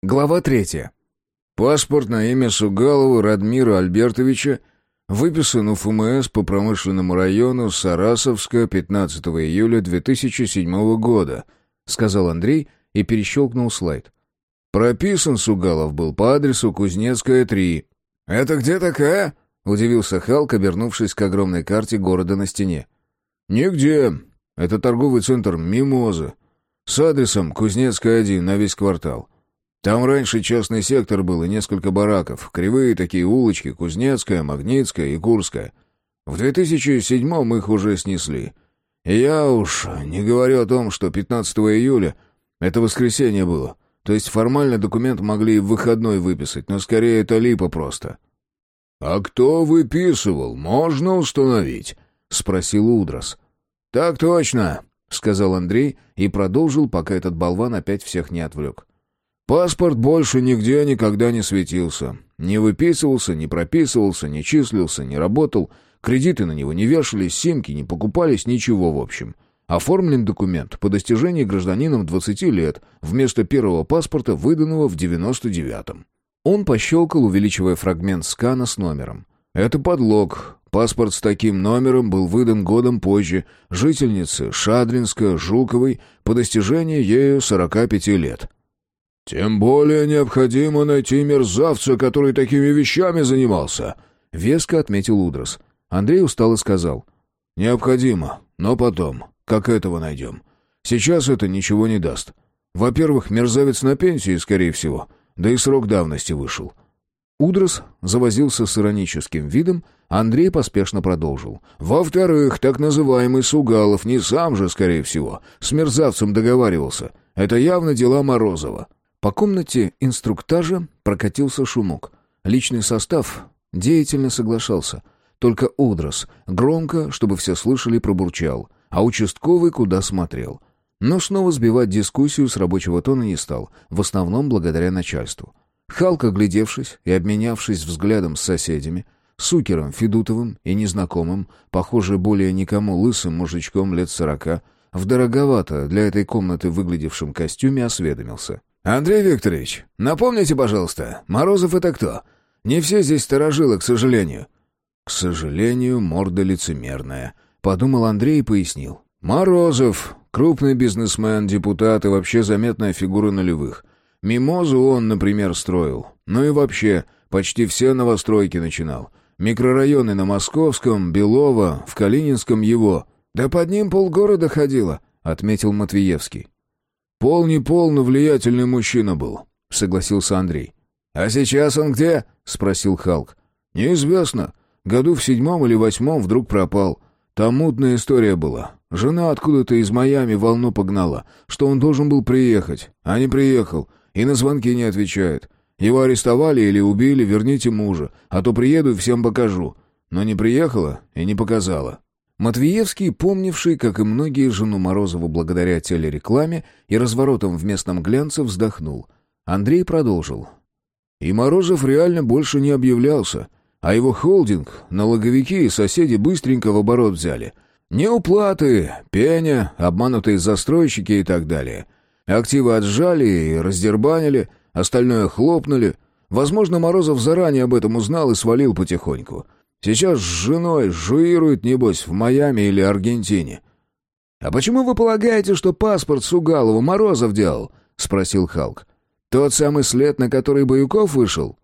Глава третья. Паспорт на имя Сугалова Радмира Альбертовича выписан у ФМС по промышленному району Сарасовска 15 июля 2007 года, сказал Андрей и перещелкнул слайд. Прописан Сугалов был по адресу Кузнецкая, 3. «Это где такая?» — удивился Халк, обернувшись к огромной карте города на стене. «Нигде. Это торговый центр «Мимоза». С адресом Кузнецкая, 1 на весь квартал. Там раньше частный сектор был и несколько бараков, кривые такие улочки, Кузнецкая, Магнитская и Курская. В 2007-м их уже снесли. И я уж не говорю о том, что 15 июля, это воскресенье было, то есть формально документ могли и в выходной выписать, но скорее это липа просто. «А кто выписывал, можно установить?» — спросил Удрас. «Так точно», — сказал Андрей и продолжил, пока этот болван опять всех не отвлек. Паспорт больше нигде никогда не светился. Не выписывался, не прописывался, не числился, не работал. Кредиты на него не вешались, симки не покупались, ничего в общем. Оформлен документ по достижении гражданином 20 лет вместо первого паспорта, выданного в 99-м. Он пощелкал, увеличивая фрагмент скана с номером. Это подлог. Паспорт с таким номером был выдан годом позже жительнице Шадринска Жуковой по достижении ею 45 лет. «Тем более необходимо найти мерзавца, который такими вещами занимался», — веско отметил Удрос. Андрей устало сказал. «Необходимо, но потом, как этого найдем. Сейчас это ничего не даст. Во-первых, мерзавец на пенсии, скорее всего, да и срок давности вышел». Удрос завозился с ироническим видом, Андрей поспешно продолжил. «Во-вторых, так называемый Сугалов не сам же, скорее всего, с мерзавцем договаривался. Это явно дела Морозова». По комнате инструктажа прокатился шумок. Личный состав деятельно соглашался. Только Удрос громко, чтобы все слышали, пробурчал, а участковый куда смотрел. Но снова сбивать дискуссию с рабочего тона не стал, в основном благодаря начальству. Халка, глядевшись и обменявшись взглядом с соседями, Сукером, Федутовым и незнакомым, похоже, более никому лысым мужичком лет сорока, в дороговато для этой комнаты выглядевшем костюме осведомился. «Андрей Викторович, напомните, пожалуйста, Морозов это кто? Не все здесь сторожилы, к сожалению». «К сожалению, морда лицемерная», — подумал Андрей и пояснил. «Морозов, крупный бизнесмен, депутат и вообще заметная фигура нулевых. Мимозу он, например, строил. Ну и вообще, почти все новостройки начинал. Микрорайоны на Московском, Белово, в Калининском его. Да под ним полгорода ходило», — отметил Матвеевский. «Пол не пол, но влиятельный мужчина был», — согласился Андрей. «А сейчас он где?» — спросил Халк. «Неизвестно. Году в седьмом или восьмом вдруг пропал. Там мутная история была. Жена откуда-то из Майами волну погнала, что он должен был приехать, а не приехал, и на звонки не отвечает. Его арестовали или убили, верните мужа, а то приеду и всем покажу. Но не приехала и не показала». Матвеевский, помнивший, как и многие, жену Морозову благодаря телерекламе и разворотам в местном глянце, вздохнул. Андрей продолжил. И Морозов реально больше не объявлялся, а его холдинг, налоговики и соседи быстренько в оборот взяли. Неуплаты, пеня, обманутые застройщики и так далее. Активы отжали и раздербанили, остальное хлопнули. Возможно, Морозов заранее об этом узнал и свалил потихоньку. Сейчас с женой жуирует, небось, в Майами или Аргентине». «А почему вы полагаете, что паспорт Сугалову Морозов делал?» — спросил Халк. «Тот самый след, на который Баюков вышел?»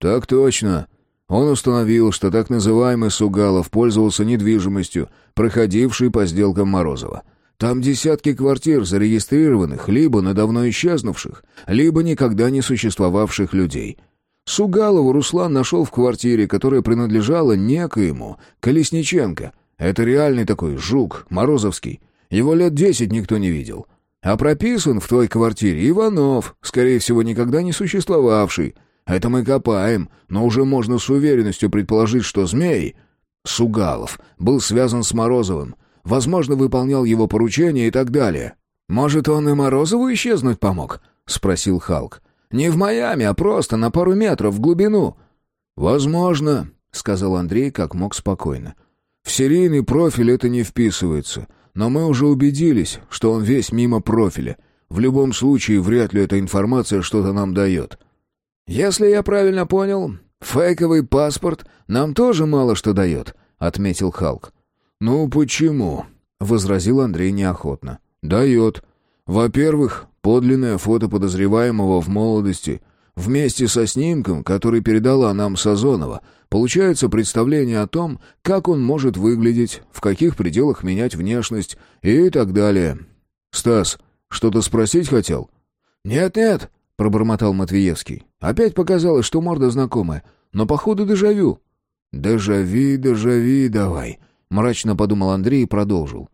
«Так точно. Он установил, что так называемый Сугалов пользовался недвижимостью, проходившей по сделкам Морозова. Там десятки квартир, зарегистрированных либо на давно исчезнувших, либо никогда не существовавших людей. Сугалову Руслан нашел в квартире, которая принадлежала некоему Колесниченко. Это реальный такой жук, Морозовский. Его лет десять никто не видел. А прописан в твоей квартире Иванов, скорее всего, никогда не существовавший. Это мы копаем, но уже можно с уверенностью предположить, что змей, Сугалов, был связан с Морозовым. Возможно, выполнял его поручения и так далее. «Может, он и Морозову исчезнуть помог?» — спросил Халк. Не в Майами, а просто на пару метров в глубину». «Возможно», — сказал Андрей как мог спокойно. «В серийный профиль это не вписывается, но мы уже убедились, что он весь мимо профиля. В любом случае, вряд ли эта информация что-то нам дает». «Если я правильно понял, фейковый паспорт нам тоже мало что дает», — отметил Халк. «Ну почему?» — возразил Андрей неохотно. «Дает. Во-первых, подлинное фото подозреваемого в молодости — Вместе со снимком, который передала нам Сазонова, получается представление о том, как он может выглядеть, в каких пределах менять внешность и так далее. «Стас, что-то спросить хотел?» «Нет-нет», — пробормотал Матвеевский. «Опять показалось, что морда знакомая, но походу дежавю». «Дежави, дежави давай», — мрачно подумал Андрей и продолжил.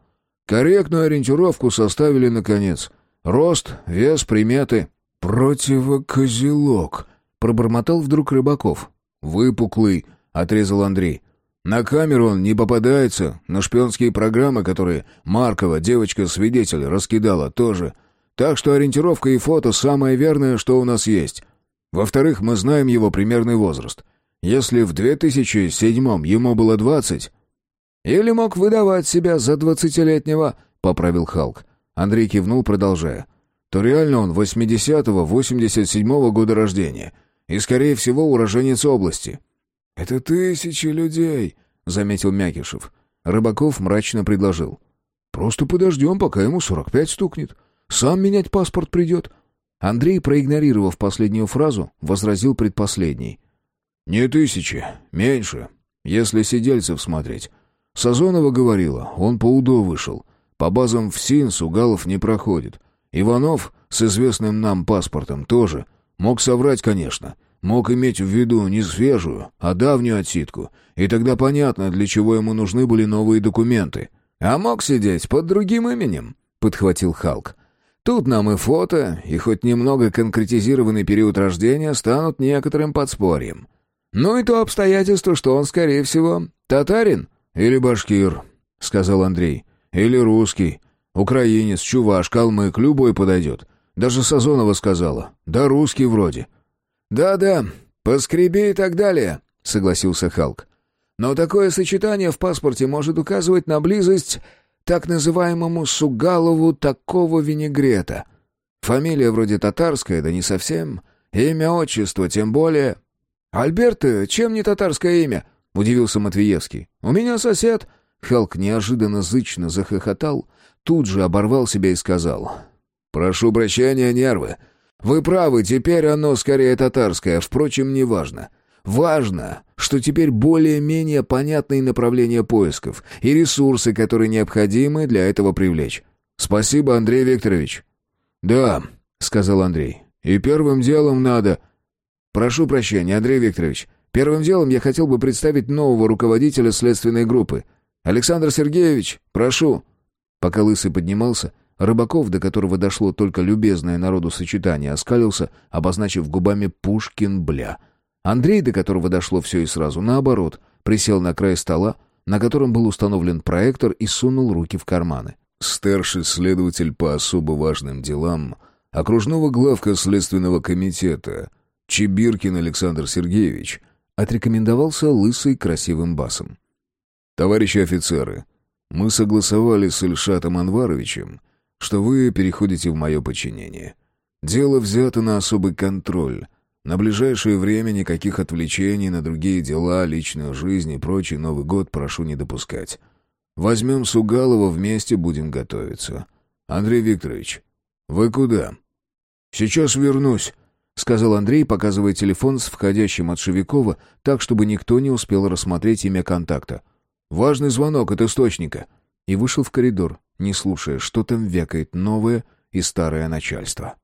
«Корректную ориентировку составили наконец. Рост, вес, приметы». «Противокозелок», — пробормотал вдруг Рыбаков. «Выпуклый», — отрезал Андрей. «На камеру он не попадается, на шпионские программы, которые Маркова, девочка-свидетель, раскидала, тоже. Так что ориентировка и фото — самое верное, что у нас есть. Во-вторых, мы знаем его примерный возраст. Если в 2007-м ему было 20...» «Или мог выдавать себя за двадцатилетнего», — поправил Халк. Андрей кивнул, продолжая то реально он 80-го, 87-го года рождения. И, скорее всего, уроженец области. «Это тысячи людей», — заметил Мякишев. Рыбаков мрачно предложил. «Просто подождем, пока ему 45 стукнет. Сам менять паспорт придет». Андрей, проигнорировав последнюю фразу, возразил предпоследний. «Не тысячи, меньше, если сидельцев смотреть. Сазонова говорила, он по УДО вышел. По базам в СИН Сугалов не проходит. Иванов с известным нам паспортом тоже. Мог соврать, конечно. Мог иметь в виду не свежую, а давнюю отсидку. И тогда понятно, для чего ему нужны были новые документы. «А мог сидеть под другим именем», — подхватил Халк. «Тут нам и фото, и хоть немного конкретизированный период рождения станут некоторым подспорьем. Ну и то обстоятельство, что он, скорее всего, татарин». «Или башкир», — сказал Андрей. «Или русский. Украинец, чуваш, калмык, любой подойдет. Даже Сазонова сказала. Да русский вроде». «Да-да, поскреби и так далее», — согласился Халк. «Но такое сочетание в паспорте может указывать на близость так называемому Сугалову такого винегрета. Фамилия вроде татарская, да не совсем. Имя, отчество, тем более...» «Альберт, чем не татарское имя?» — удивился Матвеевский. «У меня сосед...» Халк неожиданно зычно захохотал, тут же оборвал себя и сказал. «Прошу прощения, нервы. Вы правы, теперь оно скорее татарское, впрочем, не важно. Важно, что теперь более-менее понятные направления поисков и ресурсы, которые необходимы для этого привлечь. Спасибо, Андрей Викторович». «Да», — сказал Андрей. «И первым делом надо...» «Прошу прощения, Андрей Викторович. Первым делом я хотел бы представить нового руководителя следственной группы. Александр Сергеевич, прошу». Пока Лысый поднимался, Рыбаков, до которого дошло только любезное народу сочетание, оскалился, обозначив губами «Пушкин, бля». Андрей, до которого дошло все и сразу, наоборот, присел на край стола, на котором был установлен проектор и сунул руки в карманы. Старший следователь по особо важным делам окружного главка Следственного комитета Чебиркин Александр Сергеевич отрекомендовался лысый красивым басом. «Товарищи офицеры, мы согласовали с Ильшатом Анваровичем, что вы переходите в мое подчинение. Дело взято на особый контроль. На ближайшее время никаких отвлечений на другие дела, личную жизнь и прочий Новый год прошу не допускать. Возьмем Сугалова, вместе будем готовиться. Андрей Викторович, вы куда? Сейчас вернусь, сказал Андрей, показывая телефон с входящим от Шевикова, так, чтобы никто не успел рассмотреть имя контакта. Важный звонок от источника». И вышел в коридор, не слушая, что там вякает новое и старое начальство.